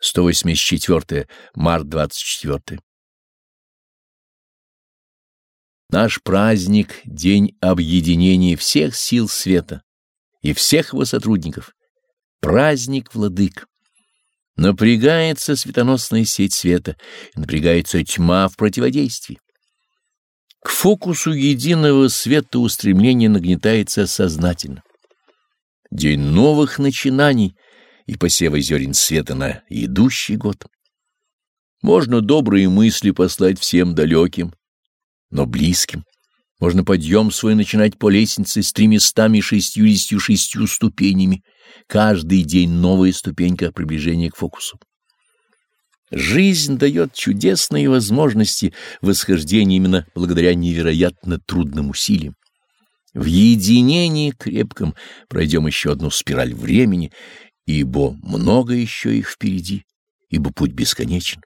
184. Март 24. Наш праздник — день объединения всех сил света и всех его сотрудников. Праздник владык. Напрягается светоносная сеть света, напрягается тьма в противодействии. К фокусу единого света устремление нагнетается сознательно. День новых начинаний — и посева зерен света на идущий год. Можно добрые мысли послать всем далеким, но близким. Можно подъем свой начинать по лестнице с тремястами шестьюдесятью шестью ступенями. Каждый день новая ступенька приближения к фокусу. Жизнь дает чудесные возможности восхождения именно благодаря невероятно трудным усилиям. В единении крепком пройдем еще одну спираль времени ибо много еще их впереди, ибо путь бесконечен.